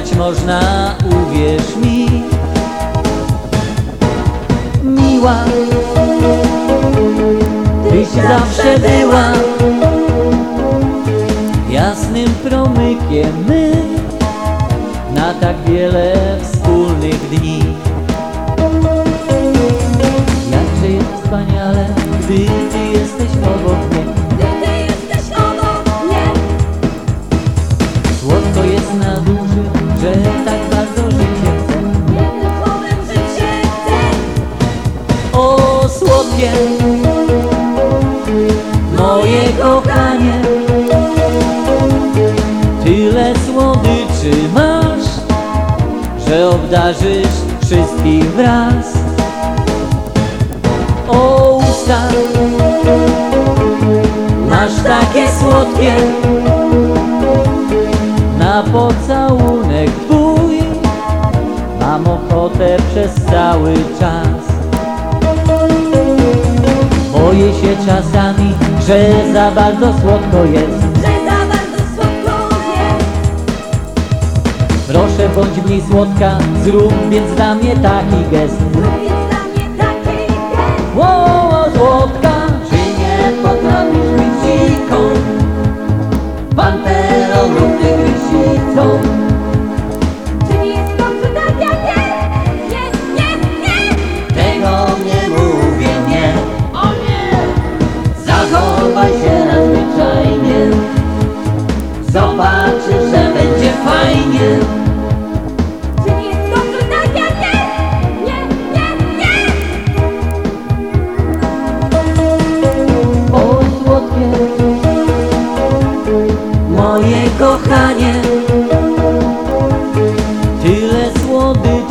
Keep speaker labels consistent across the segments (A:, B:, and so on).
A: Kochać można, uwierz mi. Miła. Tyś zawsze była Jasnym promykiem my Na tak wiele wspólnych dni. Jakże jest wspaniale, gdy Ty O słodkie Moje kochanie Tyle słodyczy masz Że obdarzysz wszystkich wraz. O usta Masz takie słodkie. Na pocałunek twój Mam ochotę przez cały czas Boję się czasami, że za bardzo słodko jest.
B: Że za bardzo słodko jest.
A: Proszę bądź mniej słodka, zrób więc dla mnie taki gest.
B: Jest dla mnie taki gest.
A: Ło, słodka, czy nie potrafisz być dziką?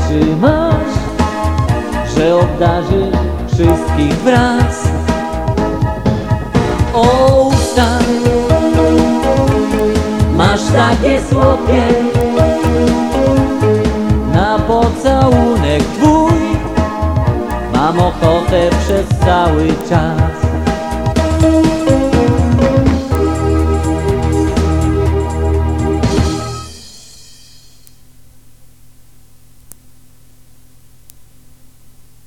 A: Słodyczy masz Że obdarzysz wszystkich wraz. O usta Masz takie słodkie. Na pocałunek twój Mam ochotę przez cały czas